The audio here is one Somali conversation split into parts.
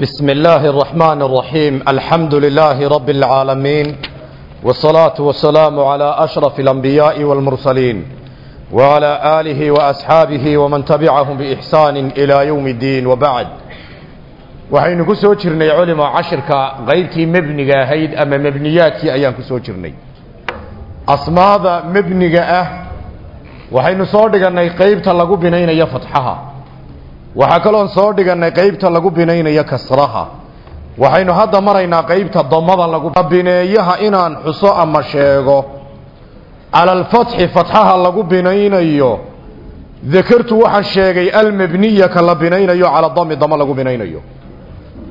بسم الله الرحمن الرحيم الحمد لله رب العالمين والصلاة والسلام على أشرف الأنبياء والمرسلين وعلى آله وأصحابه ومن تبعهم بإحسان إلى يوم الدين وبعد waxaynu ku soo jirnay culimo cashirka qaybtii mebniga ahayd ama mebniyaadkii ayaan ku soo jirnay asmaada mebniga ah waxaynu soo dhigannay qaybta lagu binaynayo fatxaha waxaa kaloon soo dhigannay qaybta lagu binaynayo kasraha. Waxaynu hadda maraynaa qaybta damada lagu bineeyaha inaan xuso ama sheego. Cala alfatxi fatxaha lagu binaynayo. Dakartu waxaan sheegay almebniya ka la binaynayo cala dami damo lagu binaynayo.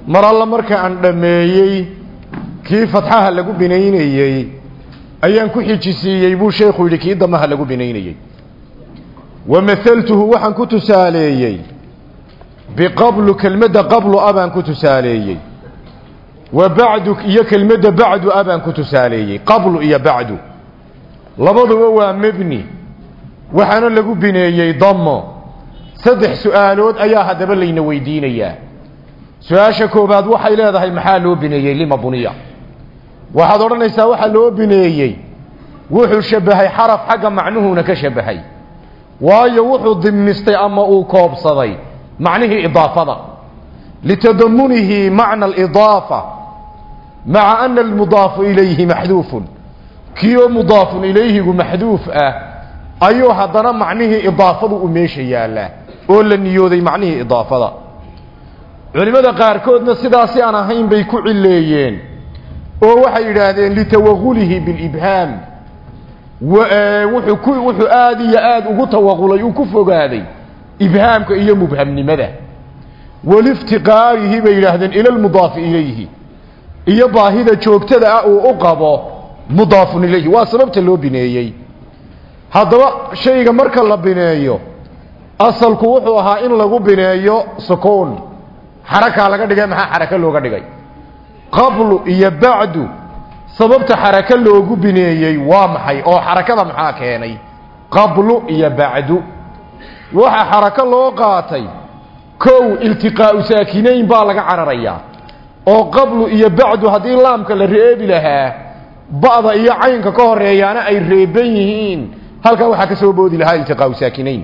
Mar alla marka aan dhammeeyey kii fatxaha lagu binaynayey ayaan ku xijisiiyey buu sheekhu yidhi kii damaha lagu binaynayey? Wa mahaltuhu waxaan ku tusaaleeyey biqablu kelmadda qablu a baan ku tusaaleeyey wa bacdu iyo kelmadda bacdu a baan ku tusaaleeyey qablu iyo bacdu labaduba waa mebni waxaana lagu bineeyey damo saddex su'aalood ayaa haddaba layna weydiinayaa su'aasha koobaad waxay leedahay maxaa loo bineeyey lima buniya waxaad odhanaysaa waxaa loo bineeyey wuxuu shabbahay xaraf xagga macnuhuuna ka shabbahay waayo wuxuu dimnistay ama uu koobsaday macnihii idaafada. Litadamunihi macna alidaafa maca ana almudaafu ilayhi maxduufun. Kiioo mudaafun ilayhigu maxduuf ah ayuu haddana macnihii idaafadu u meesha yaallaa oo la niyooday macnihii idaafada. Culimmada qaarkoodna sidaasi aan ahayn bay ku cileeyeen oo waxay yidhaahdeen litawaqulihi bilibhaam wuxuu aada iyo aada ugu tawaqulay uu ku fogaaday ibhaamka iyo mubhamnimada. Waliftiqaarihi bay yidhaahdeen ila lmudaafi ilayhi iyo baahida joogtada ah uu u qabo mudaafun ilayhi. Waa sababta loo bineeyey. Haddaba shayga marka la bineeyo asalku wuxuu ahaa in lagu bineeyo sukuun. Xarakaa laga dhigay maxaa xaraka looga dhigay? Qablu iyo bacdu. Sababta xaraka loogu bineeyey waa maxay? Oo xarakada maxaa keenay? Qablu iyo bacdu waxa xarako loo qaatay kow iltiqaa'u saakinayn baa laga cararayaa. Oo qablu iyo bacdu haddii laamka la reebi lahaa ba'da iyo caynka ka horeeyaana ay reeban yihiin. Halkaa waxaa ka soo boodi lahaa iltiqaa'u saakinayn.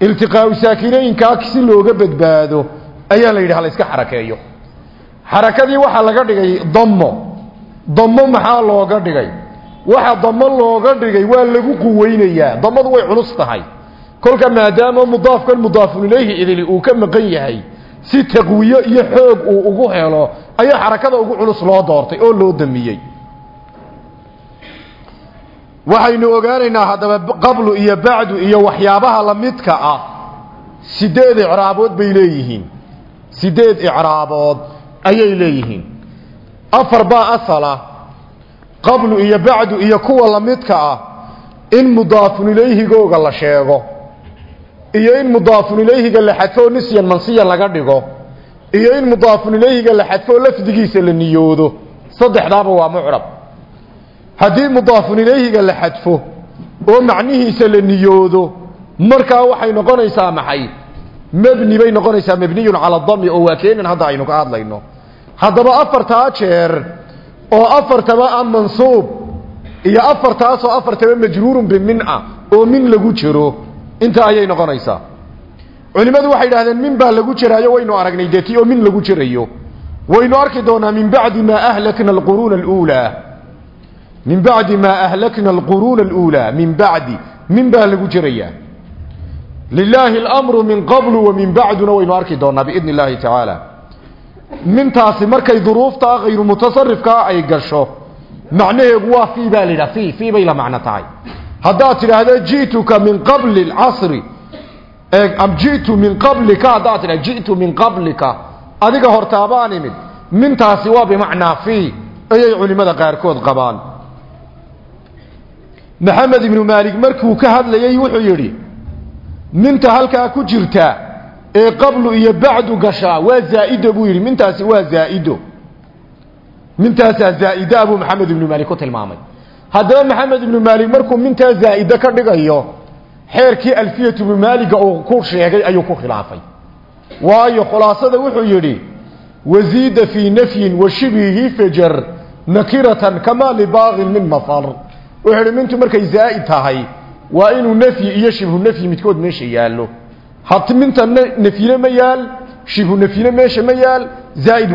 Iltiqaa'u saakinaynkaa si looga badbaado ayaa la yidhi hala iska xarakeeyo. Xarakadii waxaa laga dhigay damo damo maxaa looga dhigay? Waxa damo looga dhigay waa lagu quweynayaa. Damadu way culus tahay kolka maadaama mudaafkan mudaafun ilayhi idili uu ka maqan yahay si taqwiyo iyo xoog uu ugu helo ayaa xarakada ugu culus loo doortay oo loo damiyey. Waxaynu ogaanaynaa haddaba qablu iyo bacdu iyo waxyaabaha lamidka ah sideed icraabood bay leeyihiin. Sideed icraabood ayay leeyihiin. Afar baa asala qablu iyo bacdu iyo kuwa lamidka ah in mudaafun ilayhigooga la sheego iyo in mudaafun ilayhiga la xadfo nisyan mansiya laga dhigo iyo in mudaafun ilayhiga la xadfo lafdigiisa la niyoodo saddexdaaba waa mucrab. Haddii mudaafun ilayhiga la xadfo oo macnihiisa la niyoodo markaa waxay noqonaysaa maxay? Mebni bay noqonaysaa mebniyun cala dami oo waa keenan hadda aynu ka hadlayno. Haddaba afartaa jeer oo afartaba a mansuub iyo afartaasoo afartaba majruurun bimin ah oo min lagu jiro intaa ayay noqonaysaa culimmadu waxay idhahdeen min baa lagu jiraayo waynu aragnay dee ti oo min lagu jirayo. Waynu arki doonaa min bacdi maa ahlakna alquruuna aluulaa min bacdi maa ahlakna alquruuna aluulaa min bacdi. Min baa lagu jirayaa lilaahi alamru min qablu wa min bacduna waynu arki doonaa biidni illaahi tacaala mintaasi markay duruuftaa hayru mutasarifkaa ay gasho macnaheegu waa fii baa la yidhaha fii fii la macno tahay haddaad tidhaahdo ji'tuka min qabli alcasri am ji'tu min qablika haddaad tidhahdo ji'tu min qablika. Adiga hortaabaan imid. Mintaasi waa bimacnaa fii ayay culimmada qaarkood qabaan. Maxamed ibnu maalik markuu ka hadlayey wuxuu yidhi minta halkaa ku jirta ee qablu iyo bacdu gashaa waa zaa'ido buu yidhi. Mintaasi waa zaa'ido. Mintaasaa zaa'ida buu maxamed ibnu maalik ku tilmaamay haddaba maxamed ibnu maalik markuu mintaa zaa'ide ka dhigayo xeerkii alfiyatu ibnu maaliga uu ku sheegay ayuu ku khilaafay. Waayo khulaasada wuxuu yidhi waziida fii nafyin wa shibhihi fajar nakiratan kamaa libaaqin min mafar. Wuxuu ihi mintu markay zaa'id tahay waa inuu nafyi iyo shibhu nafyi midkood meesha yaallo. Hati minta nafyine ma yaal shibhu nafyine meesha ma yaal zaa'id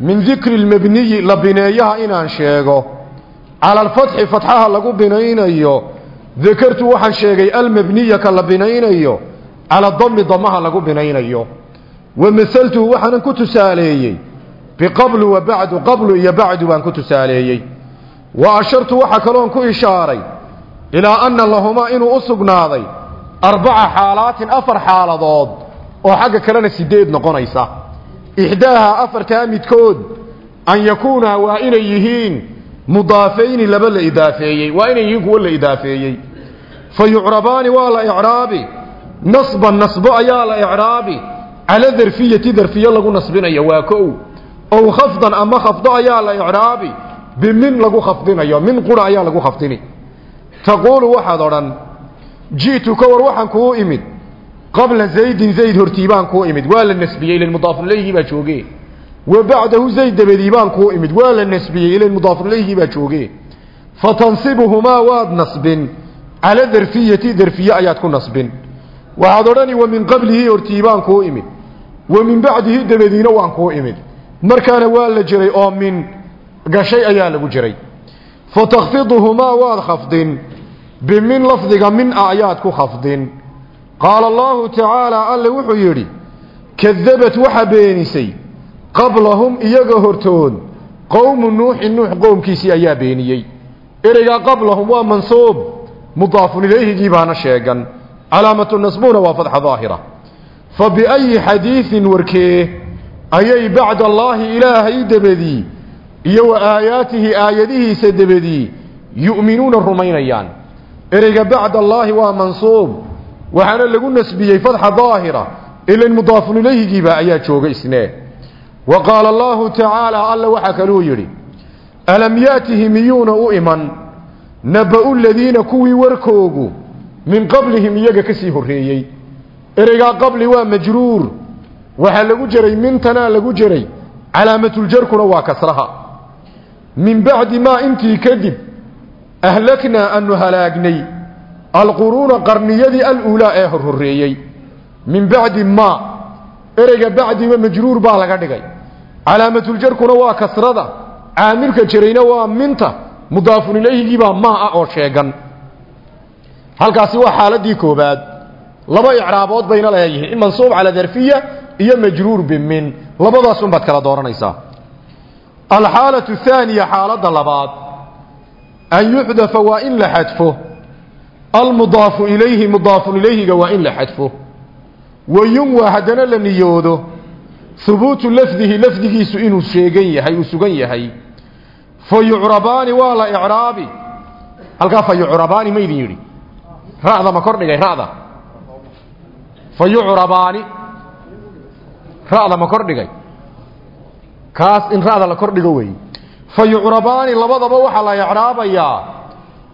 min dikri lmabniyi la bineeyaha inaan sheego. Cala alfatxi fatxaha lagu binaynayo. Dakartu waxaan sheegay almabniya ka la binaynayo. Cala dami damaha lagu binaynayo. Wa masaltuhu waxaanan ku tusaaleeyey. Biqablu wa bacdu qablu iyo bacdu baan ku tusaaleeyey. Wa ashartu waxaa kaloon ku ishaaray. Ilaa anna lahumaa inuu u sugnaaday. Arbaca xaalaatin afar xaaladood. Oo xagga kalena sideed noqonaysa ixdaaha afartaa midkood an yakuunaa waa inay yihiin mudaafayni laba la idaafeeyey waa inay yihiin kuwo la idaafeeyey fa yucrabaani waa la icraabi nasban nasbo ayaa la icraabi cala darfiyati darfiyo lagu nasbinayo waa kow ow khafdan ama khafdo ayaa la icraabi bimin lagu khafdinayo min qura ayaa lagu khafdini taquulu waxaad odhan ji'tu ka war waxaan kuu qabla zaydin zayd hortii baan kuu imid waa la nasbiyey ilan mudaafun ilayhigii baa jooge wa bacdahu zayd dabadii baan kuu imid waa la nasbiyey ilan mudaafun ilayhigii baa jooge fatansibuhumaa waad nasbin cala darfiyati darfiye ayaad ku nasbin waxaad odhani wa min qablihi hortii baan kuu imid wa min bacdihi dabadiina waan kuu imid markaana waa la jiray oo min gashay ayaa lagu a ayaad ku qaala allahu tacaala alle wuxuu yidhi kadabat waxa beenisay? Qablahum iyaga hortood. Qowmu nuuxin nuux qowmkiisii ayaa beeniyey. Ereygaa qablahum waa mansuub. Mudaafun ilayhigii baana sheegan. Calaamatu nasbuna waa fadxa daahira. Fa biayi xadiidin warkee ayay bacda allaahi ilaahay dabadii iyo wa aayaatihi aayadihiisa dabadii yu'minuuna rumaynayaan. Ereyga bacda allaahi waa mansuub waxaana lagu nasbiyey fadxa daahira ilan mudaafun ilayhigiiba ayaa jooga isnee. Wa qaala allaahu tacaala alla waxaa kaluu yidhi alam yaatihi miyuuna u iman? Naba'u ladiina kuwii warkoogu min qablihim iyaga ka sii horreeyey. Ereygaa qabli waa majruur. Waxaa lagu jiray mintanaa lagu jiray calaamatuljarkuna waa kasraha min bacdi maa intii kadib ahlaknaa aanu halaagnay alquruuna qarniyadii aluulaa ee horhoreeyey min bacdi maa ereyga bacdiba majruur baa laga dhigay calaamatuljarkuna waa kasrada caamilka jirayna waa minta mudaafun ilayhigiibaa maa ah oo sheegan halkaasi waa xaaladii koobaad laba icraabood bayna leeyihiin mansuub cala darfiya iyo majruur bimin labadaasun baad kala dooranaysaa alxaalatu thaaniya xaaladda labaad an yuxdafa waa in la xadfo almudaafu ilayhi mudaafun ilayhiga waa in la xadfo. Wayunwa haddana la niyoodo. Hubuutu lafdihi lafdigiisu inuu sheegan yahay uu sugan yahay. Fa yucrabaani waa la icraabi. Halkaa fa yucrabaani maydin yidhi. Ra'da ma kor dhigay ra'da. Fa yucrabaani ra'da ma kor dhigay. Kaas in ra'da la kor dhigo weeye fa labadaba waxaa la icraabayaa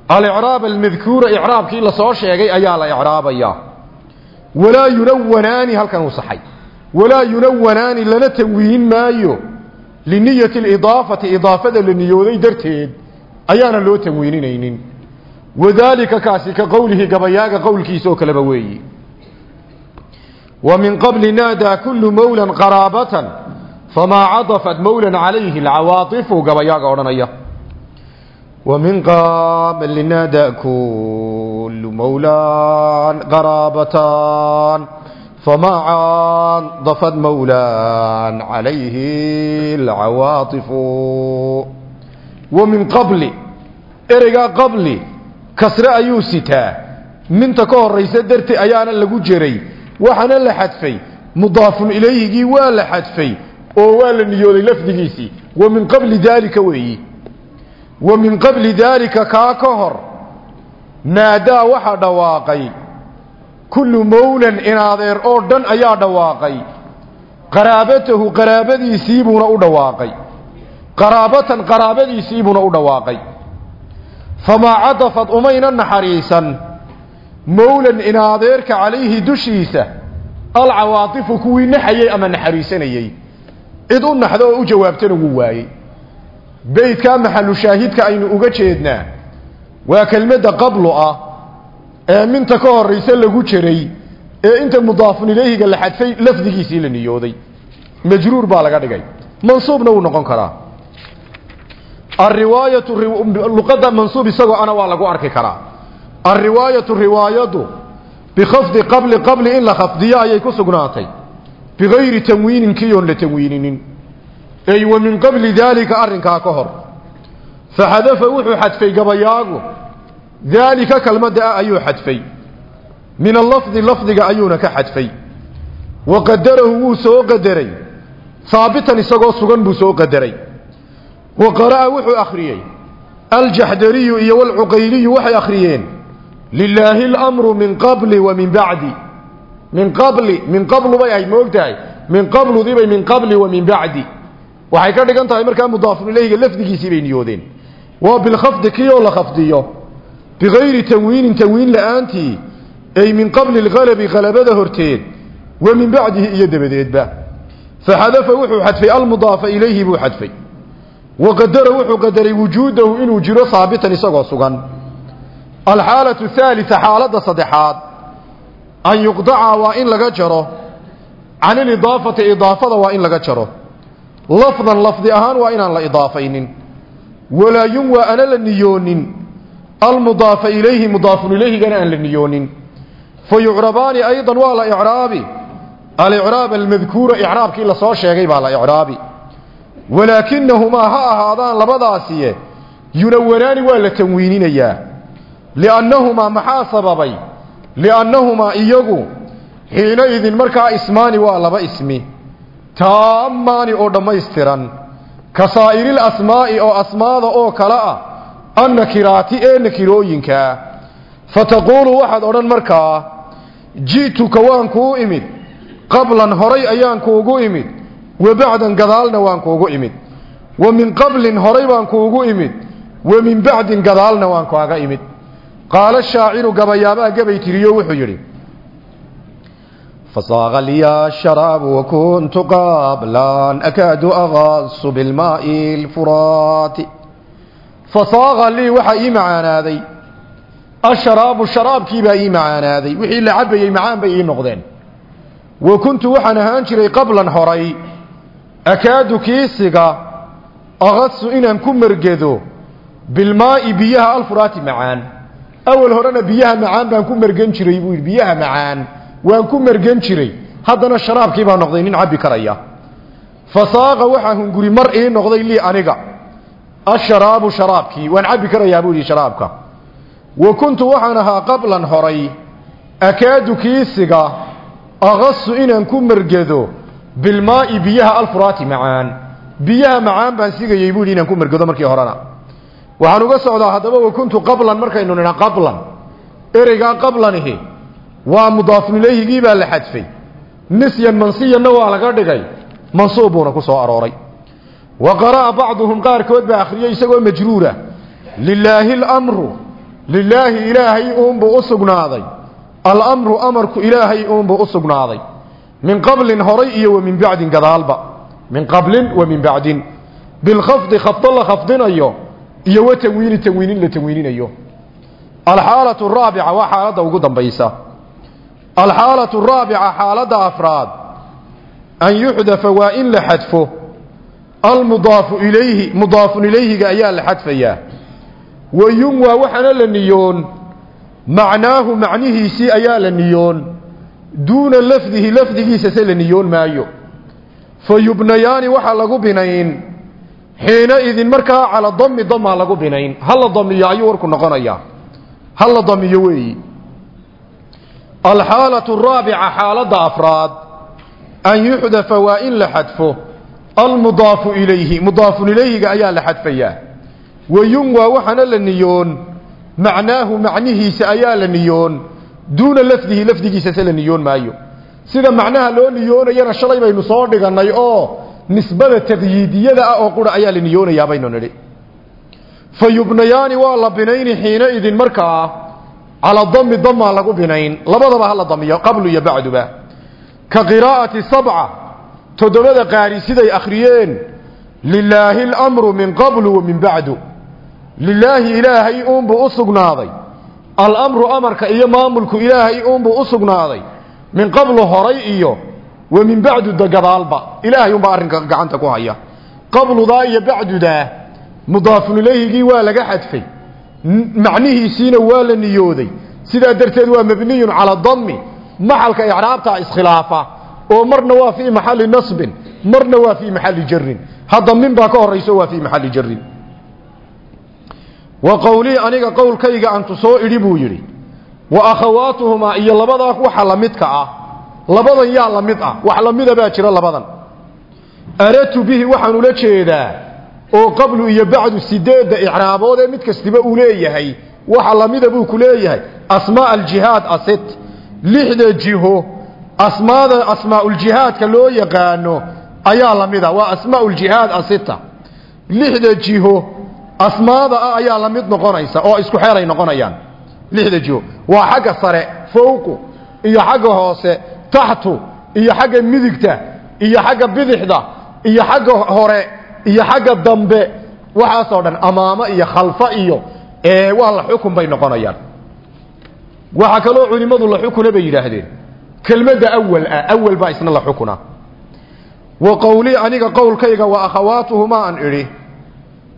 alicraab almadkuura icraabkii la soo sheegay ayaa la icraabayaa walaa yunawanaani halkan uu saxay. Walaa yunawanaani lana tanwiin maayo. Liniyati alidaafati idaafada la niyooday darteed ayaana loo tanwiininaynin. Wadaalika kaasi ka qowlihi gabayaaga qowlkiisa oo kaleba weeyi. Wa min qabli naadaa kullu mawlan qaraabatan famaa cadafat mawlan calayhi alcawaaifu gabayaaga odhanaya ومن قبل نادى كل مولان قرابتان فما عاضفت مولان عليه العواطف ومن قبل ereygaa qabli kasre ayuu sitaa minta ka horaysa darti ayaana lagu jiray waxaana la xadfay mudaafun ilayhigii waa la xadfay oo waa la niyooday lafdigiisii wa min qabli daalika kaa ka hor naadaa waxaa dhawaaqay. Kullu mawlan inaadeer oo dhan ayaa dhawaaqay. Qaraabatahu qaraabadiisiibuuna u dhawaaqay. Qaraabatan qaraabadiisiibuuna u dhawaaqay. Famaa cadafad umayna naxariisan. Mowlan inaadeerka calayhi dushiisa alcawaatifu kuwii naxayey ama naxariisanayey cid u naxdo oo u jawaabtana waayey beydkaa maxalu shaahidka aynu uga jeednaa waa kelmadda qablu ah ee minta ka horaysa lagu jiray ee inta mudaafun ilayhiga la xadfay lafdigiisii la niyooday. Majruur baa laga dhigay. Mansuubna wuu noqon karaa. Ariwaayatu luqadda mansuub isagoo ana waa lagu arki karaa. Alriwaayatu riwaayadu bikhafdi qabli qabli in la khafdiyo ayay ku sugnaatay. Bigayri tanwiinin kiyoon ey wa min qabli daalika arrinkaa ka hor. Faxadafa wuxuu xadfay gabayaagu. Daalika kelmadda ah ayuu xadfay. Min allafdi lafdiga ayuuna ka xadfay. Wa qadarahu wuu soo qadaray. Haabitan isagoo sugan buu soo qadaray. Wa qara'a wuxuu akhriyey. Aljaxdariyu iyo walcuqayliyu waxay akhriyeen. Lilaahi اlamru min qabli wa min bacdi. Min qabli min qablu bay ahayd ma min qabludibay min qabli wa min bacdi waxay ka dhigan tahay markaa mudaafun ilayhiga lafdigiisii bay niyoodeen. Waa bilkhafdi kii oo la khafdiyo bigayri tanwiinin tanwiin la'aantii ay min qabli lgalabi galabada horteed wa min bacdihi iyo dabadeedba. Faxadafa wuxuu xadfay almudaafa ilayhi buu xadfay. Wa qadara wuxuu qadaray wujuudahu inuu jiro haabitan isagoo sugan. Alxaalatu haalita xaaladda saddexaad an yuqdaca waa in laga jaro. Can ilidaafati idaafada waa in laga jaro lafdan lafdi ahaan waa inaan la idaafaynin. Walaa yunwa ana la niyoonin. Almudaafa ilayhi mudaafun ilayhigana aan la niyoonin. Fa yucrabaani aydan waa la icraabi. Alicraab almadkuura icraabkii la soo sheegay baa la icraabi. Walaakinahumaa ha ahaadaan labadaasiye yunawanaani waa la tanwiininayaa. Liannahumaa maxaa sababay? Liannahumaa iyagu xiinaidin markaa ismaani waa laba ismi taamaani oo dhammaystiran. Ka saa'iril asmaa'i oo asmaada oo kale ah annakiraati ee nakirooyinkaa fataquulu waxaad odhan markaa ji'tuka waan kuu imid. Qablan horay ayaan kuugu imid. Wa bacdan gadaalna waan kuugu imid. Wa min qablin horay baan kuugu imid. Wa min bacdin gadaalna waan kaaga imid. Qaala shaaciru gabayaabaha gabay tiriyo wuxuu yidhi فصاغ لي الشراب وكنت قابلا أكاد أغاص بالماء الفرات فصاغ لي وحا إي معاناذي الشراب الشراب كيبا إي معاناذي وحي اللي عبي معان بي إي نقدين وكنت وحا نهانشري قبلا حري أكاد كيسيغا أغاص إنان كمرقذو بالماء بيها الفرات معان أول هرنا بيها معان بان كمرقنشري بيها معان waan ku mergan jiray. Haddana sharaabkii baa noqday nin cabbi karaya. Fasaaqa waxaa hunguri mar ii noqday lii aniga. Asharaabu sharaabkii waan cabbi karayaa buu yidhi sharaabka. Wa kuntu waxaan ahaa qablan horay akaadu kiisiga aqasu inaan ku mergedo bilmaa'i biyaha alfuraati macaan. Biyaha macaan baan sigayey buu yidhi inaan ku mergedo markii horena. Waxaan uga socdaa haddaba wa kuntu qablan markaynu nidha qablan. Ereygaa qablanihi waa mudaafun ilayhigii baa la xadfay. Nisyan mansiyanna waa laga dhigay. Mansuub buuna ku soo arooray. Wa qara'a bacduhum qaarkood baa akhriyey isagoo majruura. Lilaahi alamru lilaahi ilaahay uunbuu u sugnaaday. Alamru amarku ilaahay uunbuu u sugnaaday. Min qablin horay iyo wa min bacdin gadaalba. Min qablin wa min bacdin. Bilkhafdi khafdo la khafdinayo iyo wa tanwiini tanwiinin la tanwiininayo. Alxaalatu araabica waa xaaladda ugu dambaysa alxaalatu araabica xaaladda afraad an yuxdafa waa in la xadfo. Almudaafu ilayhi mudaafun ilayhiga ayaa la xadfayaa wa yunwaa waxaana la niyoon. Macnaahu macnihiisii ayaa la niyoon. Duuna lafdihi lafdigiisa se la niyoon maayo. Fa yubnayaani waxaa lagu binayn. Xiina idin markaa cala dami damaa lagu binayn ha la damiyo ayuu warku noqonayaa ha la damiyo weeyi alxaalatu araabica xaaladda afraad an yuxdafa waa in la xadfo almudaafu ilayhi mudaafun ilayhiga ayaa la xadfayaa wayunwaa waxaana la niyoon macnaahu macnihiisa ayaa la niyoon duuna lafdihi lafdigiisa se la niyoon maayo sida macnaha loo niyoonayana shalay baynu soo dhigannay oo nisbada taqyiidiyada ah oo qura ayaa la niyoonayaa baynu nidhi fa yubnayaani waa la binayni xiina idin markaa calaa dami damaa lagu binayn. Labadaba hala damiyo qablu iyo bacduba. Ka qiraa'ati sabca toddobada qaari siday akhriyeen. Lilaahi alamru min qablu wa min bacdu. Lilaahi ilaahay uunbuu u sugnaaday. Alamru amarka iyo maamulku ilaahay uunbuu u sugnaaday. Min qablu horay iyo wa min bacdu dagadaalba ilaahay unbaa arrinka gacanta ku haya. Qabludaa iyo bacdudaa mudaafun ilayhigii waa laga xadfay macnihiisiina waa la niyooday. Sidaa darteed waa mabniyun calaa dami maxalka icraabtaa iskhilaafa. Oo marna waa fii maxali nasbin marna waa fii maxali jarin hadda min baa ka horayso waa fii maxali jarin wa qowlii aniga qowlkayga antu soo idhi buu yidhi wa akhawaatuhumaa iyo labadaa waxa la midka ah. Labadan yaa la mid ah wax lamida baa jira labadan. Aratu bihi waxaan ula jeedaa oo qablu iyo bacdu sideedda icraabood ee mid kastiba uu leeyahay waxa lamida buu ku leeyahay asmaa aljihaad asit. Lixda jiho asmaada asmaauljihaadka loo yaqaano ayaa lamida waa asmaauljihaad asita. Lixda jiho asmaada ah ayaa la mid noqonaysa oo isku xeelay noqonayaan. Lixda jiho waa xagga sare fowqu iyo xagga hoose taxtu iyo xagga midigta iyo xagga bidixda iyo xagga hore iyo xagga dambe waxaasoo dhan amaamo iyo khalfa iyo waa la xukun bay noqonayaan. Waxaa kaloo culimmadu la xukuna bay yidhaahdeen. Kelmadda awal ah awal baa isna la xukuna. Wa qowlii aniga qowlkayga wa akhawaatuhumaa an idhi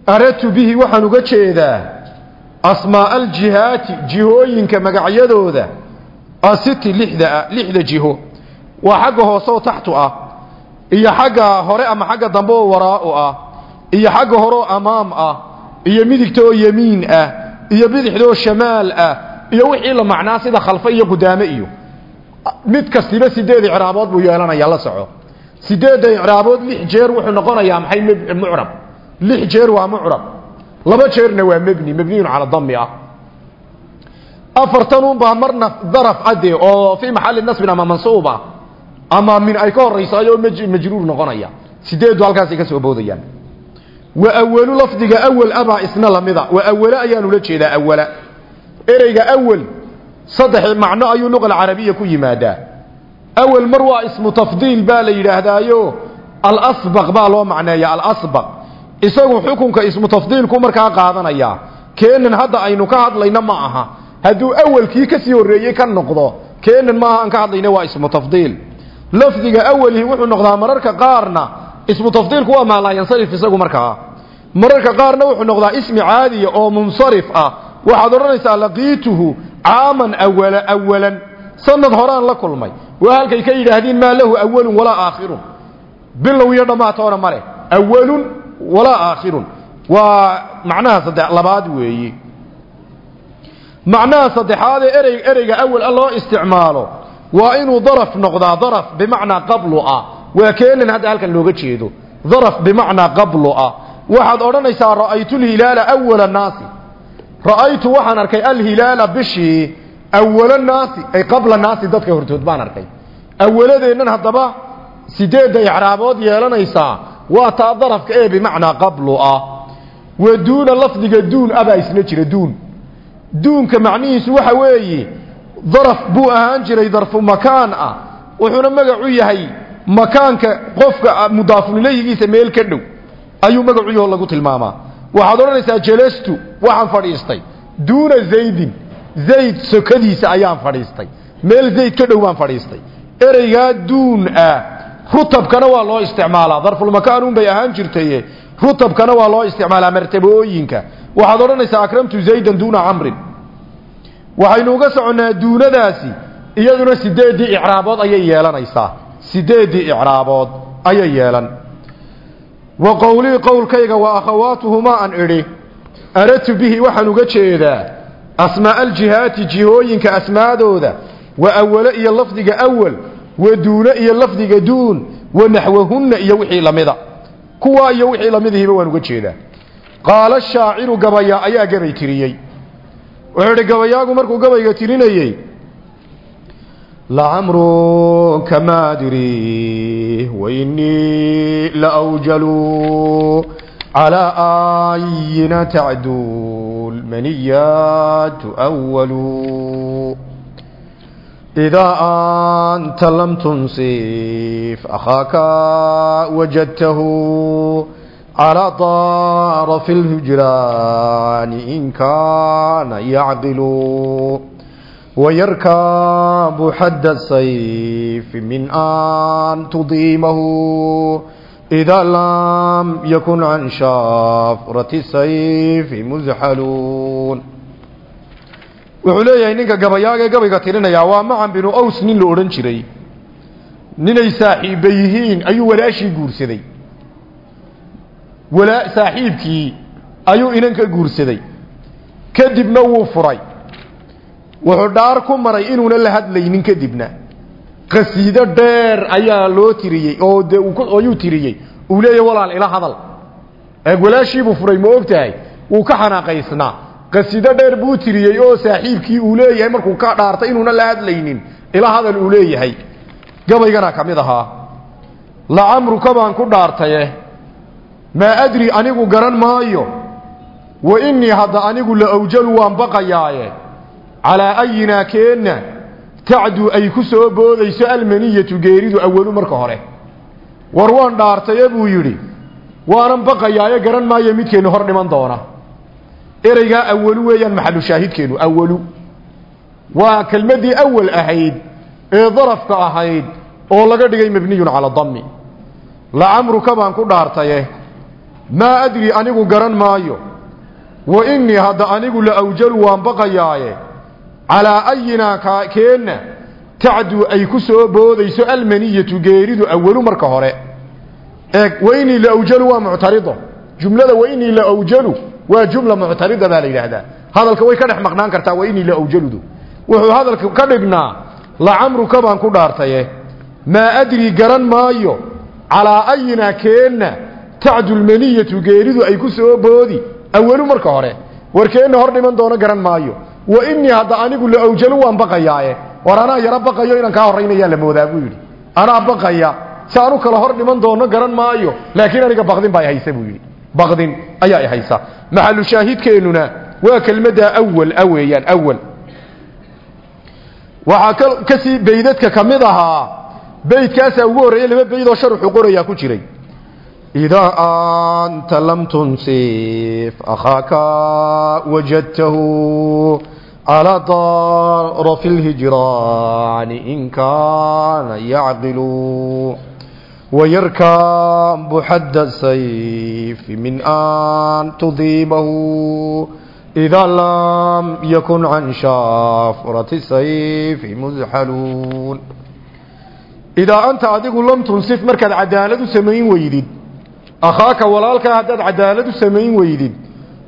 aradtu bihi waxaan uga jeedaa asmaaa aljihaati jihooyinka magacyadooda asiti lixda lixda jiho. Waa xagga hoose oo taxtu ah iyo xagga hore ama xagga dambe oo waraa'u ah. Iyo xagga hore oo amaam ah. Iyo midigta oo yemiin ah. Iyo bidixda oo shamaal ah. Iyo wixii la macnaa sida khalfe iyo qudaame iyo. Mid kastiba sideed icraabood buu yeelanayaa la soco. Sideedda icraabood lix jeer wuxuu noqonayaa maxay mucrab. Lix jeer waa mucrab. Laba jeerna waa mebni mebniyun cala dami ah. Afartan unbaa marna daraf ade oo fii maxali nasbin ama mansuuba ama min ay ka horayso ayoo majruur noqonaya. Sideedu halkaasay ka soo boodayaan. Wa awalu lafdiga awal abaa isna lamida. Wa awale ayaan ula jeedaa awala ereyga awal saddex macno ayuu luqa alcarabiya ku yimaadaa. Awal mar waa ismu tafdiil baa la yidhaahdaayo alasbaq baa loo macneeya alasbaq. Isagu xukunka ismu tafdiilku markaa qaadanayaa keenan hadda aynu ka hadlayno ma aha. Hadduu awalkii ka sii horreeyey ka noqdo keenan maaha aan ka hadlayna waa ismu tafdiil lafdiga awalihi wuxuu noqdaa mararka qaarna ismu tafdiilku waa maalaayansarif isagu markaa mararka qaarna wuxuu noqdaa ismi caadiya oo munsarif ah. Waxaad odhanaysaa laqiituhu caaman awala awalan. Sanad horaan la kulmay. Waa halkay ka yidhaahdiin maa lahu awalun walaa aakhirun. Bilow iyo dhammaatoona male awalun walaa aakhirun. Waa macnaha saddex labaad weeyi. Macnaha saddexaad ee erey ereyga awal loo isticmaalo waa inuu daraf noqdaa daraf bimacnaa qablu ah waa keenan hadda halkan looga jeedo. Daraf bimacnaa qablu ah waxaad odhanaysaa ra'aytu lhilaala awala naasi ra'aytu waxaan arkay alhilaala bishii awala naasi ay qabla naasi dadka hortood baan arkay. Awaladeennan haddaba sideedda icraabood yeelanaysaa waa taa darafka ee bimacnaa qablu ah wa duuna lafdiga duun abaa isna jira duun. Duunka macnihiisu waxa weeye daraf buu ahaan jiray darfu makaan ah. Wuxuuna magacu yahay makaanka qofka mudaafun ilayhigiisa meel ka dhow. Ayuu magacu yaho lagu tilmaamaa. Waxaad odhanaysaa jalastu waxaan fadhiistay. Duuna zaydin zayd sokadiisa ayaan fadhiistay. Meel zayd ka dhow baan fadhiistay. Ereygaa duun ah rutabkana waa loo isticmaalaa. Darfulmakaanuun bay ahaan jirtaye rutabkana waa loo isticmaalaa martabooyinka. Waxaad odhanaysaa akramtu zaydan duuna camrin waxaynu uga soconnaa duunadaasi iyaduna sideeddii icraabood ayay yeelanaysaa. Sideeddii icraabood ayay yeelan. Wa qowlii qowlkayga wa akhawaatuhumaa an idhi aradtu bihi waxaan uga jeedaa asmaaa aljihaati jihooyinka asmaadooda wa awale iyo lafdiga awal wa duune iyo lafdiga duun wa naxwahunna iyo wixii lamida kuwaa iyo wixii lamidihiiba waan uga jeedaa. Qaala shaaciru gabaya ayaa gabay tiriyey wuxuu idhi gabayaagu markuu gabayga tirinayey lacamruka ma adri wainii laawjalu calaa aayina tacduul maniya tuwalu idaa anta lam tunsif akhaaka wajadtahu. على طرف الهجران إن كان يعدل ويركب حد السيف من أن تضيمه إذا لم يكن عن شافرة السيف مزحلون wuxuu leeyahay ninka gabayaaga ee gabayga tirinayaa waa macan binu aws nin la odhan jiray ninay walaa saaxiibkii ayuu inan ka guursaday. Kadibna wuu furay. Wuxuu dhaar ku maray inuuna la hadlaynin kadibna. Qasiido dheer ayaa loo tiriyey oo de ayuu tiriyey. Uu leeyahy walaal ila hadal. Walaashiibuu furay ma og tahay wuu ka xanaaqaysnaa. Qasiido dheer buu tiriyey oo saaxiibkii uu leeyahay markuu ka dhaartay inuuna la hadlaynin. Ila hadal uu leeyahay. Gabaygana ka mid ahaa. Lacamruka ku dhaartaye maa adri anigu garan maayo? Wa innii hadda anigu la awjalu waan baqayaaye. Calaa ayinaa keenna tacdu ay ku soo boodayso almaniyatu geeridu awalu marka hore. War waan dhaartaye buu yidhi waanan baqayaaye garan maayo midkeennu hor dhiman doona. Ereygaa awalu weeyaan maxalu shaahidkeenu awalu waa kelmaddii awal ahayd ee darafka ahayd oo laga dhigay mabniyun cala dami lacamruka baan ku dhaartaye maa adri anigu garan maayo. Wa innii hadda anigu la awjalu waan baqayaaye. Calaa ayinaa keenna tacdu ay ku soo boodayso almaniyatu geeridu awalu marka hore. Eeg wainii la awjalu waa muctarido. Jumlada wainii la awjalu waa jumla muctarida baa la yidhaahdaa. Hadalka way ka dhex maqnaan kartaa wainii la awjaludu. Wuxuu hadalka ka dhignaa lacamruka ku dhaartaye. Maa adri garan maayo. Calaa ayinaa keenna tacdu lmaniyatu geeridu ay ku soo boodi. Awalu marka hore warkeenna hor dhiman doono garan maayo. Wa inii hadda anigu la awjalu waan baqayaaye. War anaa yaro baqayo inaan kaa horraynayaa la moodaa buu yidhi. Anaa baqaya si aanu kala hor dhiman doono garan maayo. Laakiin aniga baqdin baa haysa buu yidhi. Baqdin ayaa i haysa. Maxalu shaahidkeennuna waa kelmadda awal a weeyaan awal waxaa ka sii beydadka ka mid ahaa beydkaasaa jiray idaa anta lam tunsif akhaaka wajadtahu calaa darafi lhijraani in kaana yacqilu ويركب حد السيف من أن تضيبه إذا لم يكن عن شافرة السيف مزحلون إذا أنت أدق لم تنصف مركز عدالة سمين ويدد akhaaka walaalkaa haddaad cadaalad u samayn weydid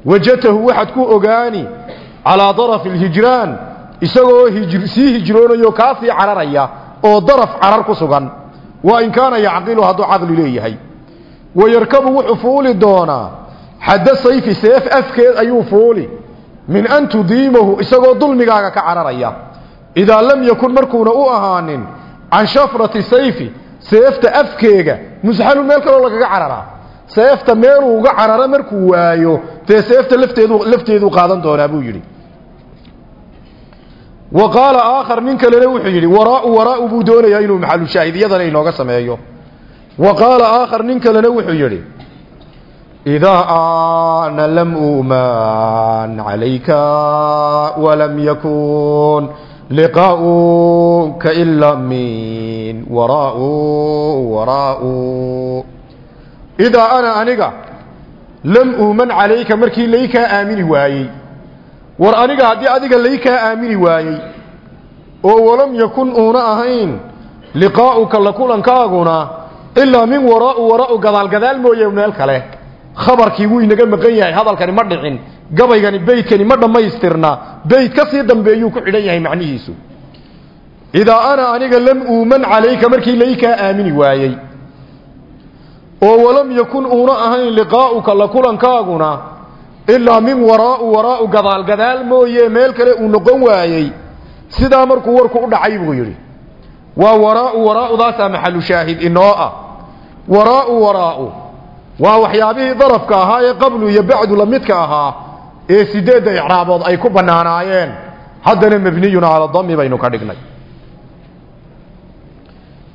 wajatahu waxaad ku ogaani calaa darafi alhijraan isagoo hijr sii hijroonayo kaa sii cararaya oo daraf carar ku sugan. Waa in kaana yacqilu hadduu caqli leeyahay. Wayarkabu wuxuu fuuli doonaa xadda sayfi seef afkeed ayuu fuuli min an tudiimahu isagoo dulmigaaga ka cararaya. Idaa lam yakun markuuna u ahaanin can shafrati sayfi seefta afkeega musxalun meel kaloo lagaga cararaa seefta meeluu uga carara markuu waayo dee seefta lafteedu lafteeduu qaadan doonaa buu yidhi. Wa qaala aakhar nin kalena wuxuu yidhi waraau waraau buu doonayaa inuu maxalushaahidiyadana inooga sameeyo. Wa qaala aakhar nin kalena wuxuu yidhi idaa aana lam umaan calayka walam yakun liqaa'uka ila min. Waraau waraau idaa ana aniga lam uuman calayka markii laykaa aamini waayey. War aniga haddii adiga laykaa aamini waayey oo walam yakun uuna ahayn liqaa'uka la kulankaaguna ilaa min waraau waraau gadaalgadaal mooye meel kale. Khabarkii wuu inaga maqan yahay hadalkani ma dhicin gabaygani beydkani ma dhammaystirna beyd ka sii dambeeyuu ku xidhan yahay macnihiisu. Idaa ana aniga lam uuman calayka markii laykaa aamini waayey oo walam yakun uuna ahayn liqaa'uka la kulankaaguna ilaa min waraau waraau gadaal gadaal mooye meel kale uu noqon waayey. Sidaa markuu warku u dhacay buu yidhi. Waa waraau waraa'udaasaa maxalu shaahid inoo ah. Waraau waraau waa waxyaabihii darafka ahaa ee qablu iyo bacdu la midka ahaa ee sideedda icraabood ay ku bannaanaayeen. Haddana mabniyun cala dami baynu ka dhignay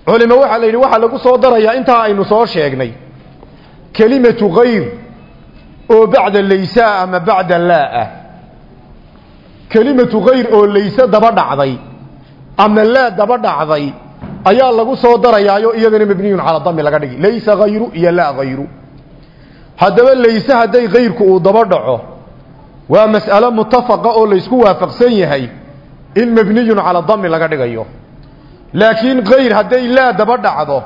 culimo waxaa la yidhi waxaa lagu soo darayaa intaa aynu soo sheegnay. Kelimatu kayr oo bacda laysaa ama bacda laa ah kelimatu kayr oo layse daba dhacday ama laa daba dhacday ayaa lagu soo darayaayo iyadana mabniyun cala dami laga dhigi. Laysa hayru iyo laa hayru haddaba layse hadday kayrku uu daba dhaco waa mas'alo mutafaqa oo laysku waafaqsan yahay in mabniyun cala dami laga dhigayo laakiin kayr hadday laa daba dhacdo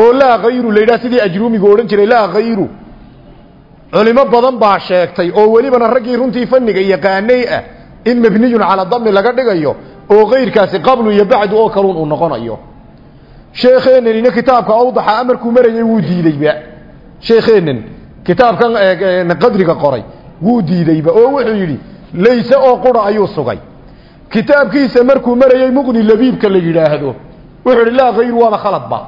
oo laa hayru la yidhaha sidii ajruumigu odhan jiray laa hayru culimo badan baa sheegtay oo welibana raggii runtii fanniga yaqaanay ah in mabniyun cala dami laga dhigayo oo kayrkaasi qablu iyo bacdu oo kaluun uu noqonayo. Sheekheenanina kitaabka awdaxa amarkuu marayay wuu diideyba sheekheenan kitaabkan qadriga qoray wuu diideyba oo wuxuu yidhi layse oo qura ayuu sugay kitaabkiisa markuu marayey muqni labiibka la yidhaahdo. Wuxuu yidhi laa hayru waaba khaladba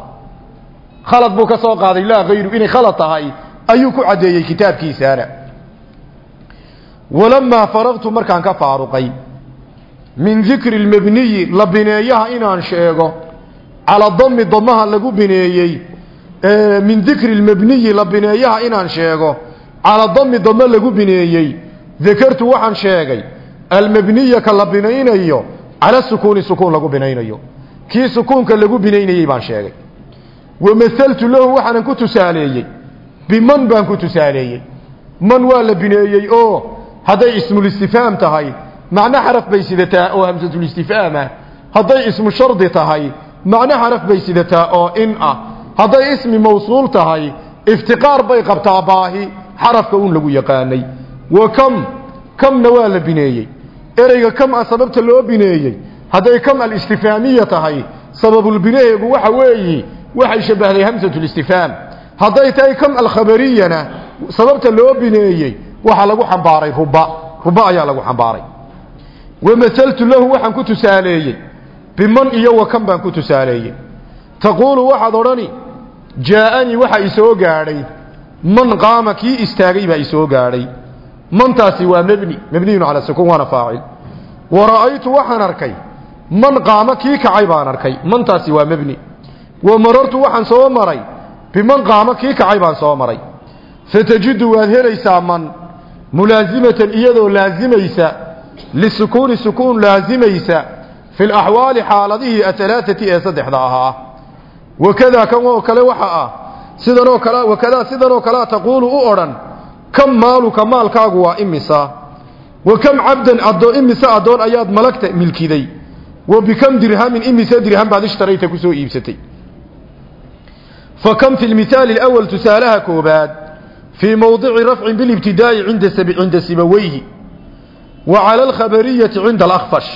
khalad buu ka soo qaaday laa hayru inay khalad tahay. Ayuu ku caddeeyey kitaabkiisaana. Walamaa faraqtu markaan ka faaruqay min dikri lmabniyi la inaan sheego calaa dami damaha lagu bineeyey min dikri lmabniyi la bineeyaha inaan sheego calaa dami damo lagu bineeyey dakartu waxaan sheegay almabniya ka la binaynayo cala sukuuni sukuun lagu binaynayo. Kii sukuunka lagu binaynayey baan sheegay. Wamahaltu lahu waxaanan ku tusaaleeyey biman baan ku tusaaleeyey man waa la bineeyey oo hadday ismulistifhaam tahay macno xaraf bay sidataa oo hamsatulistifhaam ah hadday ismu shardi tahay macno xaraf bay sidataa oo in ah hadday ismi mawsuul tahay iftiqaar bay qabtaa baahi xarafka un lagu yaqaanay. Wa kam kamna waa la bineeyey ereyga kam a sababta loo bineeyey hadday kam alistifhaamiya tahay sababulbineheegu waxa weeyi waxay shabbahday hamsatulistifhaam hadday tahay kam alkhabariyana sababta loo bineeyey waxaa lagu xambaaray ruba ruba ayaa lagu xambaaray. Wamahaltu lahu waxaan ku tusaaleeyey biman iyo wa kan baan ku tusaaleeyey. Taquulu waxaad odhani jaaanii waxa isoo gaadhay man qaama kii istaagay baa isoo gaadhay mantaasi waa mebni mebniyun cala sukuun waana faacil. Wa ra'aytu waxaan arkay man qaama kii kacay baan arkay mantaasi waa mebni wa marartu waxaan soo maray biman qaama kii kacay baan soo maray. Fatajidu waad helaysaa man mulaasimatan iyadoo laasimaysa lisukuuni sukuun laasimaysa fi laxwaali xaaladihii atalaaati ee saddexda ahaa. Wakadaa kan oo kale waxa ah sidanoo sidanoo kalea taquulu u odhan kam maaluka maalkaagu waa imisa? Wa kam cabdan adoo imise addoon ayaad malagta milkiday wa bikam dirhamin imise dirham baad ishtarayta ku soo iibsatay? Fa kam fi lmithaali alawal tusaalaha koobaad fii mowdici rafcin bilibtidaa'i cinda sibaweyhi wa cala alkhabariyati cinda alakfash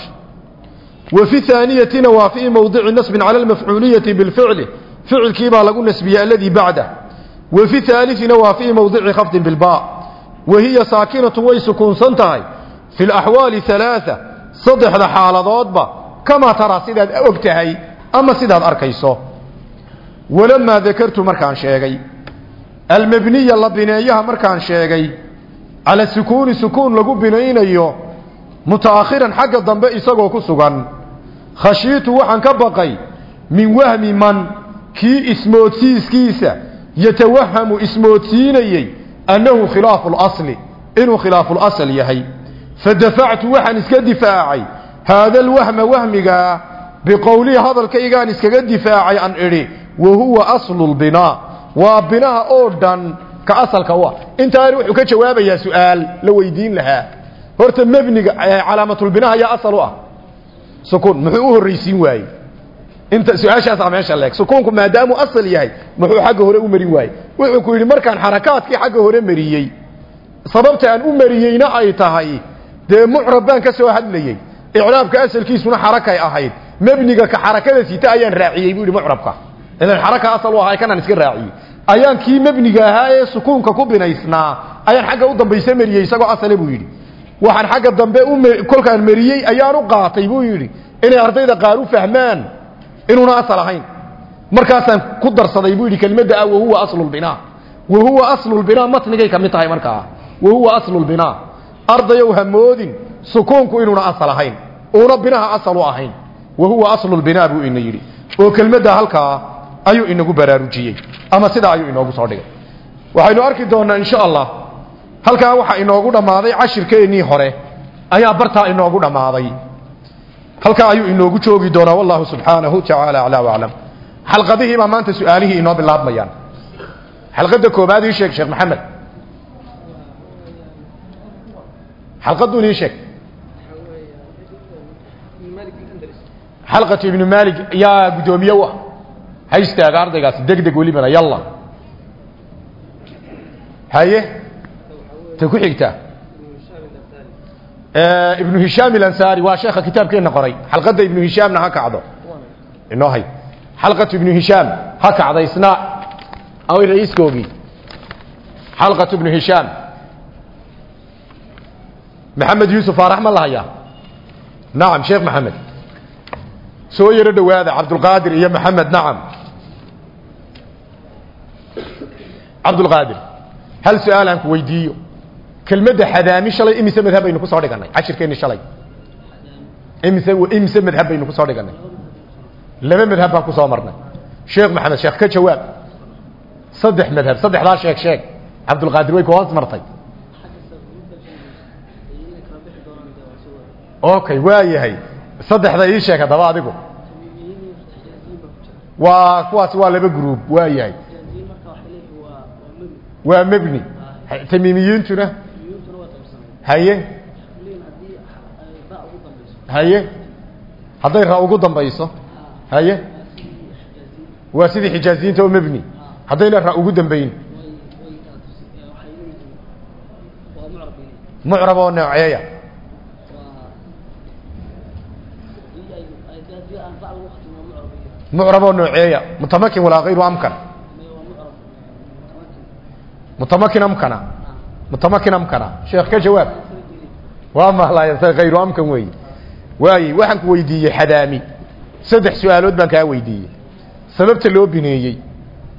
wa fi haaniyatina waa fii mowdici nasbin cala almafcuuliyati bilficli ficilkiibaa lagu nasbiyey aladii bacdah wa fi haalifina waa fii mowdici khafdin bilbaa wa hiya saakinatu way sukuunsan tahay. Fi laxwaali halaaa saddexda xaaladoodba kamaa taraa sidaad og tahay ama sidaad arkayso. Walamaa dakartu markaan sheegay almabniya la bineeyaha markaan sheegay cala sukuuni sukuun lagu binaynayo mutaakhiran xagga dambe isagoo ku sugan. Khashiitu waxaan ka baqay min wahmi man kii ismoodsiiskiisa yatawahamu ismoodsiinayey annahu khilaafu lasli inuu khilaafu lasl yahay. Fadafactu waxaan iska difaacay. Haada alwahma wahmigaa biqowlii hadalkaygaan iskaga difaacay an idhi wa huwa aslu lbinaa waa binaha oo dhan ka asalka u ah. Intaani wuxuu ka jawaabayaa su'aal la weydiin lahaa. Horta mebniga calaamatulbinaha ayaa asal u ah inta su'aashaasaa meesha leeg sukuunku maadaamuu asal yahay muxuu xagga hore u marin waayey. Wuxuu ku yidhi markaan xarakaadkii xagga hore mariyey sababta aan u mariyeyna ay tahay dee mucrab ka soo hadlayey icraabka asalkiisuna xarakay ahayd mebniga ka xarakada sita ayaan raaciyey buu yidhi mucrabka. Xaraka asal u ahay kanaan iska raaciyey. Ayaan kii mebniga ahaa ee ku binaysnaa ayaan xagga u dambayse mariyey isagoo asale buu yidhi. Waxaan xagga dambe kolkaan mariyey ayaan u qaatay buu yidhi. Inay ardayda qaar u fahmaan inuuna asal ahayn. Markaasaan ku darsaday buu yidhi kelmadda ah wahuwa aslulbinaa wahuwa aslulbinaa matnigay ka mid tahay markaa. Wahuwa aslulbinaa ardayow hamoodin sukuunku inuuna asal ahayn uuna binaha asal u ahayn. Wa huwa aslulbinaa buu ina yidhi. Oo kelmadda halkaa ayuu inagu baraarujiyey ama sidaa ayuu inoogu soo dhigay. Waxaynu arki doonnaa insha allah halkaa waxaa inoogu dhammaaday cashirkeennii hore ayaa bartaa inoogu dhammaaday halkaa ayuu inoogu joogi doonaa wallahu subxaanahu tacaala aclaa waclam xalqadihii baa maanta su'aalihii inoo bilaabmayaan. Xalqadda koobaad ii sheeg sheekh maxamed. Xalqadun ii sheeg. Xalqatu ibnu maalik yaa guddoomiye u ah ha istaaga ardaygaasi yalla haye ta ku xigta ibnu hishaam ilansari waa sheekha kitaabkeenna qoray. Xalqadda ibnu hishaamna ha kacdo. Inoo hay. Xalqatu ibnu hishaam ha kacda isna away ra'iiskoogii xalqatu ibnu hishaam. Maxamed yuusuf faarax ma lahayaa nacam sheekh maxamed. Soo yaro dhowaada cabdulqaadir iyo maxamed nacam cabdulqaadir hal su'aal aan kelmadda xadaami shalay imise madhab baynu ku soo dhigannay cashirkeenni shalay. Imise imise madhab baynu ku soo dhigannay laba madhab baan ku soo marnay. Sheekh maxamed sheekh ka jawaab. Saddex madhab saddexdaa sheeg sheeg cabdulqaadir way ku hoos martay. Okay waa yahay. Saddexda ii sheeg haddaba adigu. Waa kuwaas waa laba gruub waa yahay. Waa mebni tamiimiyiintuna haye? Haye? Hadday ra ugu dambayso. Haye? Waa sidii xijaaziyiinta oo mebni haddayna ra ugu dambayn. Mucrab oo nooceeya mucrab oo nooceeya mutamakin walaa kayru amkan. Mutamakin amkana mutamakin amkana sheekh ka jawaab waa mahlaya kayru amkan weeye waaye waxaan ku weydiiyey xadaami saddex su'aalood baan kaa weydiiyey sababta loo bineeyey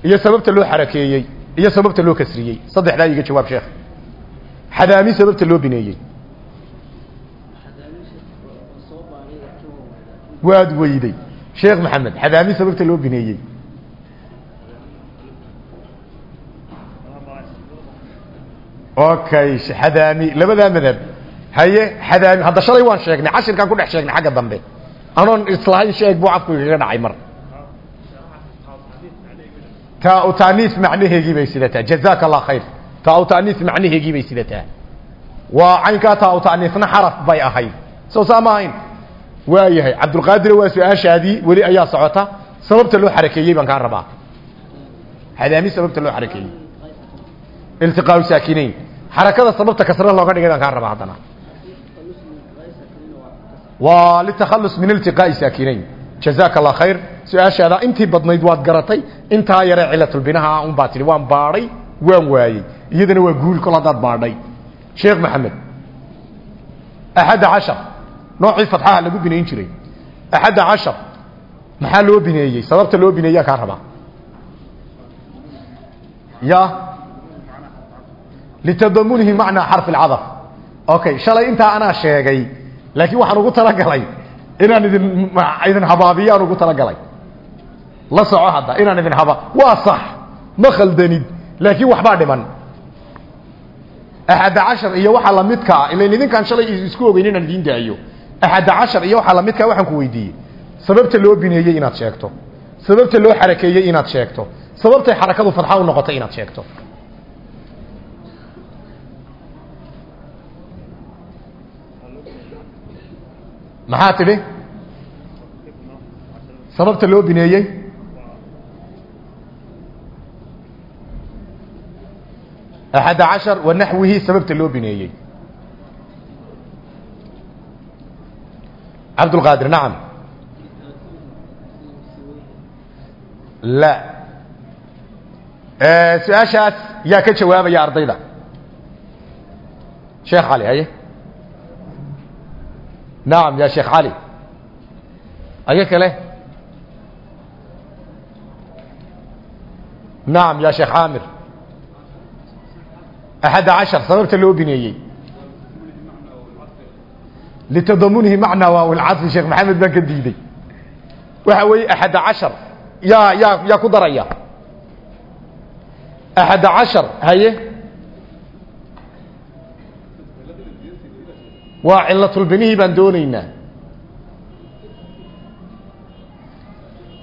iyo sababta loo xarakeeyey iyo sababta loo kasriyey saddexdaa iga jawaab sheekh xadaami sababta loo bineeyey waad weyday sheekh maxamed xadaami sababta loo bineeyey okay xadaami labadaa madhab. Haye xadaami hadda shalay waan sheegnay cashirkaan ku dhex sheegnay xagga dambe. Anoon islahayn sheeg buu afku igaga dhacay mar. Taa taaniis macnaheegii bay sidataa. Jazaaka allah khayr. Taa taaniis macnaheegii bay sidataa. Waa caynkaa taa taaniisna xaraf bay ahayd. Soo saa ma ahayn. Waa yahay. Cabdulqaadir waa su'aashaadii weli ayaa socota. Sababta loo xarakeeyey baan kaa rabaa. Xadaami sababta loo xarakeeyey. Iltiqaau saakinayn xarakada sababta kasra looga dhigay baan kaa rabaa haddana. Waa litakhalus min iltiqaa'i saakinayn. Jazaaka allah khayr. Su'aashaada intii badnayd waad garatay intaa yaree cilatulbinaha un baa tidhi waan baadhay waan waayey iyadana waa guul kol haddaad baadhay. Sheekh maxamed axadda cashar noocii fatxaha lagu binayn jiray. Axadda cashar maxaa loo bineeyey? Sababta loo bineeyaa kaa rabaa? Ya litadamunihi macnaa xarfi alcadaf okay shalay intaa anaa sheegay laakiin waxaan ugu talagalay inaan idin idin habaabiyaan ugu talagalay la soco hadda inaan idin haba waa sax ma khaldanid laakiin waxbaa dhiman axadda cashar iyo waxaa lamidkaa ilan idinkaan shalay isku ogeyn inaan idiin daayo axadda cashar iyo waxaa lamidkaa waxaan ku weydiiyey sababta loo bineeyey inaad sheegto sababta loo xarakeeyey inaad sheegto sababtay xarakadu fadxa u noqotay inaad sheegto maxaa tidhi? Sababta loo bineeyey? Axadda cashar wa naxwihi sababta loo bineeyey. Cabdulqaadir nacam. La. Su'aashaas yaa ka jawaabaya ardayda. Sheekh cali haye nacam ya sheekh cali ayo kale? Nacam ya sheekh caamir axadda cashar sababta loo bineeyey litadamunihi macnaa waaw lcadfi sheekh maxamed baan ka diiday. Waxa weeye axada cashar yaa yaa yaa ku daraya. Axada cashar haye waa cilatulbinihii baan doonaynaa.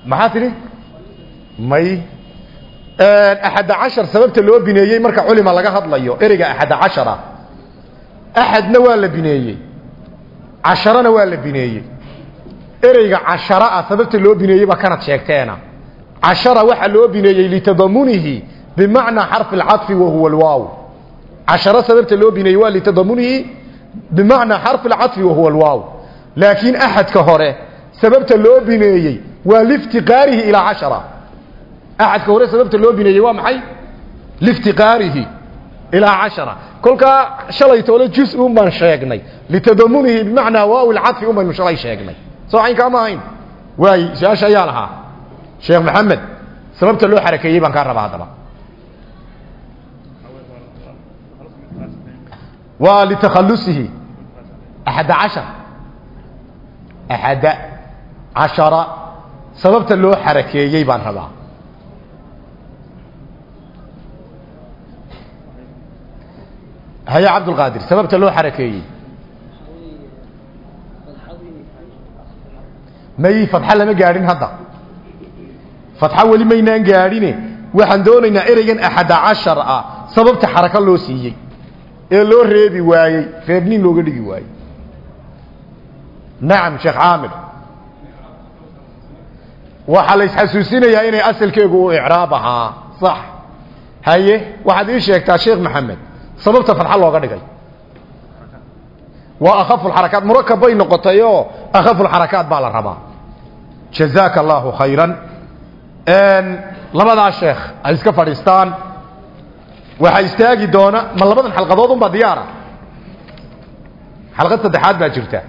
Maxaa tidhi? May axada cashar sababta loo bineeyey marka culima laga hadlayo ereyga axada cashara. Axadna waa la bineeyey. Casharana waa la bineeyey. Ereyga cashara ah sababta loo bineeyey baa kanad sheegteena. Cashara waxaa loo bineeyey litadamunihi bimacnaa xarfi alcadfi wa huwa alwaaw. Casharo sababta loo bineeyey waa litadamunihi bimacnaa xarfi alcadfi wa huwa alwaaw laakiin axadka hore sababta loo bineeyey waa liftiqaarihi ilaa cashara axadka hore sababta loo bineeyey waa maxay liftiqaarihi ilaa cashara kolkaa shalay toole juz un baan sheegnay litadamunihi bimacnaa waaw lcadfi un baynu shalay sheegnay soo caynkaa ma ahayn waay su'aasha ayaa lahaa sheekh maxamed sababta loo xarakeeyey baan kaa rabaa haddaba waa litakhalusihi axada cashar. Axada cashara. Sababta loo xarakeeyey baan rabaa. Haya cabdulqaadir sababta loo xarakeeyey? May fatxa lama gaadhin hadda. Fatxa weli maynaan gaadhine. Waxaan doonaynaa ereygan axada cashar ah. Sababta xarako loo siiyey ee loo reebi waayey reebnin looga dhigi waayey. Nacam sheekh caamir. Waxaa la isxasuusinayaa inay asalkeegu u icraab ahaa. Sax. Haye waxaad ii sheegtaa sheekh maxamed sababta fadxa looga dhigay. Waa akhafu lxarakaat murakab bay noqotay oo akhafu lxarakaat baa la rabaa. Jazaaka allahu khayran labadaa sheekh ay iska fadhiistaan waxaa istaagi doona ma labadan xalqadood unbaa diyaara? Xalqad saddexaad baa jirta.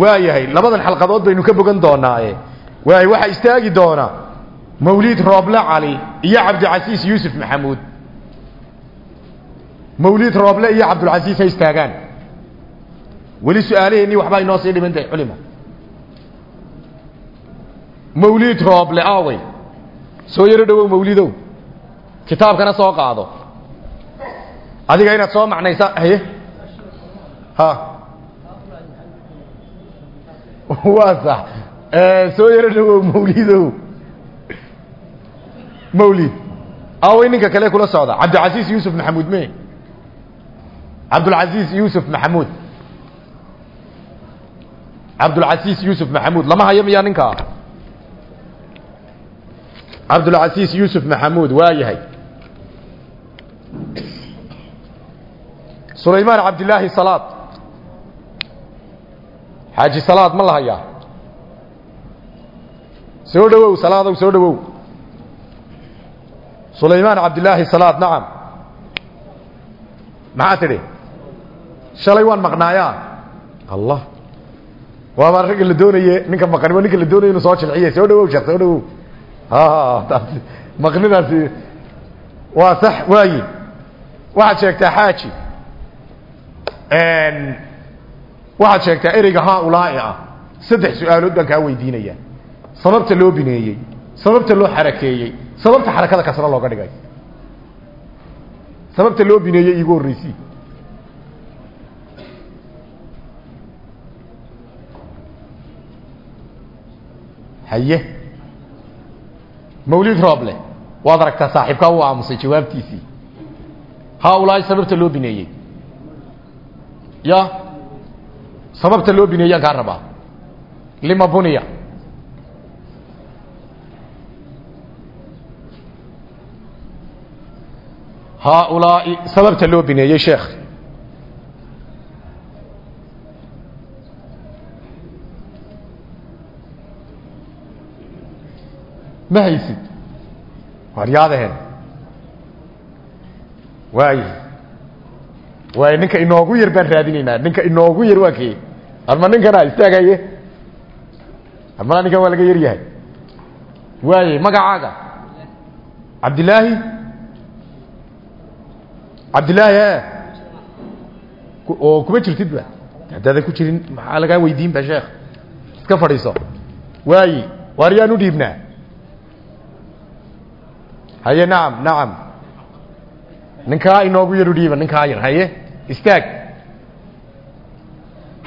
Waayahay labadan xalqadood baynu ka bogan doonaaye. Waay waxaa istaagi doona mawliid rooble cali iyo cabdicasiis yuusuf maxamuud. Mawliid rooble iyo cabdulcasiis ha istaagaan. Weli su'aalaheennii waxbaa sii dhiman tahay culimo mawliid rooble awey soo yaro dhowow mawlidow kitaabkana soo qaado adiga inaad soo macnaysa haye? Ha. Waa sax. Soo yaro dhowow mawlidow mawlid awey ninka kale kula socda. Cabdilcasiis yuusuf maxamuud me cabdulcasiis yuusuf maxamuud. Cabdulcasiis yuusuf maxamuud. Lama hayo miyaa ninkaa? Cabdulcasiis yuusuf maxamuud waa yahay sulaymaan cabdilaahi salaad. Xaaji salaad ma la hayaa soo dhowow salaadow soo dhowow sulaymaan cabdilaahi salaad nacam maxaa tidhi? Shalay waan maqnaayaa allah. Waaba ragga la doonaye ninka maqani waa ninka la doonaye inuu soo jilciye soo dhawow sheekh soo dhawow. Taasi maqnidaasi waa sax waayi. Waxaad sheegtaa xaaji waxaad sheegtaa ereyga haaulaa'i ah. Saddex su'aalood baan kaa weydiinaya. Sababta loo bineeyey sababta loo xarakeeyey sababta xarakada kasra looga dhigay. Sababta loo bineeyey iigu horreysii. Haye. Mawlid rooble waad aragtaa saaxiibkaa uu aamusay jawaabtiisii. Haaulaai sababta loo bineeyey ya. Sababta loo bineeyaan kaa rabaa. Lima buniya. Haaulaai sababta loo bineeyey sheekh ma haysid waryaadaheen waay waay ninka inoogu yar baan raadinaynaa. Ninka inoogu yar waa kee ama ninkana istaagaye amana ninkan waa laga yar yahay. Waaye magacaaga. Cabdilaahi cabdilaahi e oo kuma jirtid ba? Haddaadan ku jirin maxaa lagaa weydiin ba sheekh? Iska fadhiiso. Waayi waar yaan u dhiibnaa? Haye nacam nacam ninkaa inoogu yar u dhiiba ninkaa yar. Haye istaag.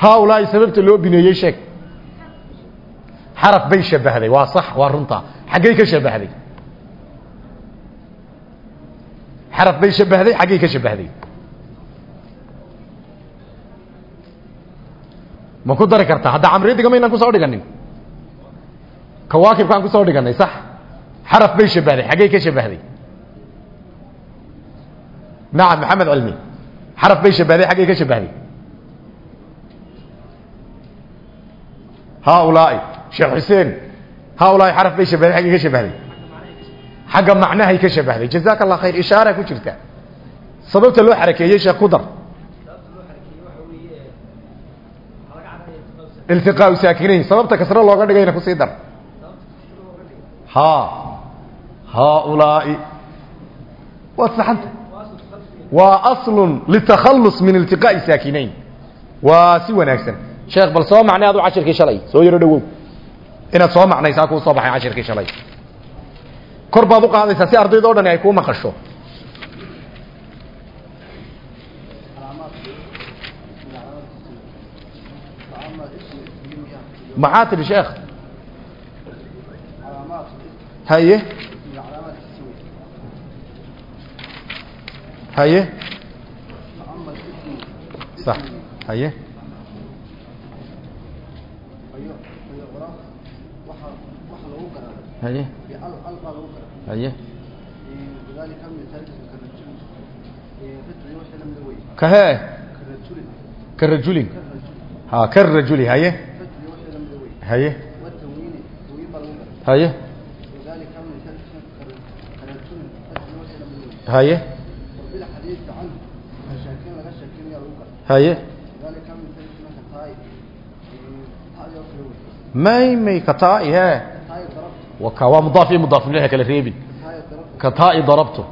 Haaulaai sababta loo bineeyey sheeg. Xaraf bay shabahday. Waa sax waa runta. Xaggay ka shabahday. Xaraf bay shabahday xaggay ka shabahday. Ma ku dari kartaa? Hadda camridiga maynaan ku soo dhiganin kawaakibkaan ku soo dhiganay sax. Xaraf bay shabahday xaggay ka shabahday. Nacam maxamed cilmi xaraf bay shabahday xaggay ka shabahday haaulaai sheekh xuseen haaulaai xaraf bay shabahday xaggay ka shabahday xagga macnahay ka shabahday jazaaka allah khayr ishaara ku jirta. Sababta loo xarakeeyey sheekh ku dar iltiqaau saakinayn sababta kasro looga dhigayna ku sii dar. Ha haaulaai waad waa aslun litakhallus min iltiqaa'i saakinayn waa si wanaagsan. Sheekh bal soo macnay adu cashirkii shalay? Soo yaro dhawow. Inaad soo macnaysaa kuu soo baxay cashirkii shalay. Kor baad u qaadaysaa si ardayda o dhani ay kuu maqasho. Maxaa tidhi sheekh haye haye صح haye haye haye kahee karajulin ha karajuli haye haye haye haye haye may may katai he waka waa mudaaf iyo mudaaf ilayhi kala reebin katai darabtu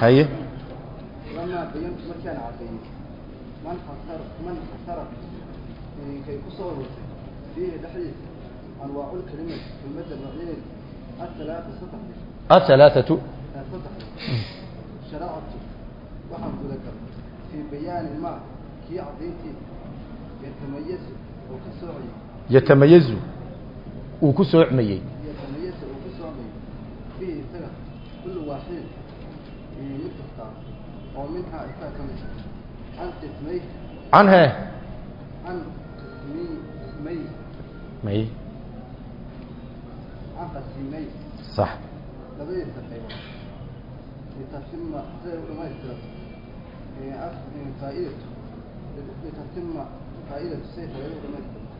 haye لما بينت مكان عدين من حصر من حصر كي كسور فيه دحيح أنواع الكلمة في المادة النوعين الثلاثة yatamayazu uu ku soocmayey can he may sax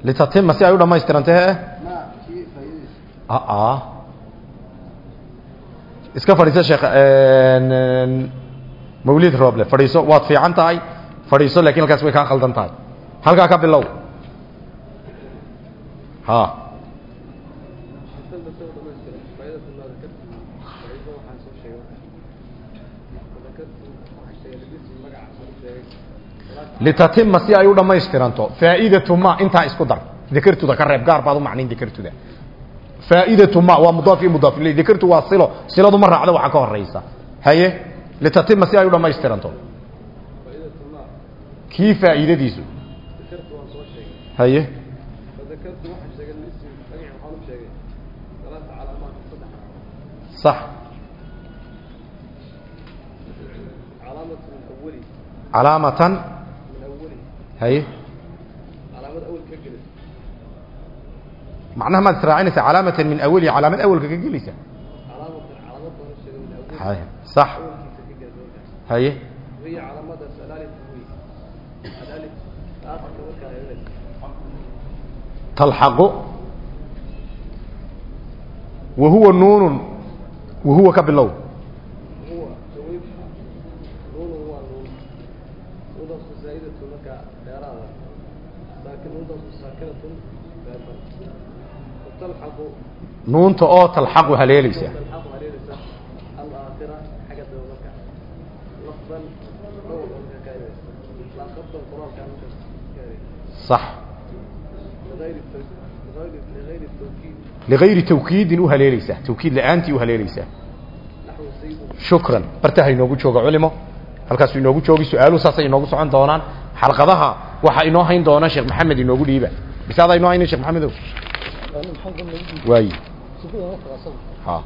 litatima si ay u dhammaystirantee a iska fadhiiso sheekh mawlid roble fadhiiso waad fiican tahay? Fadhiiso laakiin halkaas way kaa khaldan tahay. Halkaa ka bilow. Ha. litatima si ay u dhammaystiranto faa'iidatu ma intaa isku dar dakartuda ka reeb gaar baad u macnayn dakartuda faa'iidatu ma waa mudaaf iyo mudaaf ilayh dakartu waa silo siladu ma raacdo waxa ka horeysa haye litatima si ay u dhammaystiranto kii faa'iidadiisu haye فذكرت واحد haye macnaha maad israacinaysa calaamatan min awalihi calaamad awalka ka geleysa sax haye talxaqu wahuwa nuunun wahuwa ka bilow nuunta oo talxaqu haleelaysa تلحق عليه لسه الآخرة حاجة مكة لفظا أول مكة كاينة لا خط القرآن كان مكة صح لغير التوكيد لغير لغير التوكيد لغير توكيد وهليليسة توكيد لأنتي وهليليسة نحو السيد shukran bartaha inoogu jooga culimo halkaasuu inoogu joogi su-aaluhu saasay inoogu socon doonaan xalqadaha waxaa inoo hayn doona sheekh maxamed inoogu dhiiba bise adaa inoo hayna sheekh maxamedow waayi ha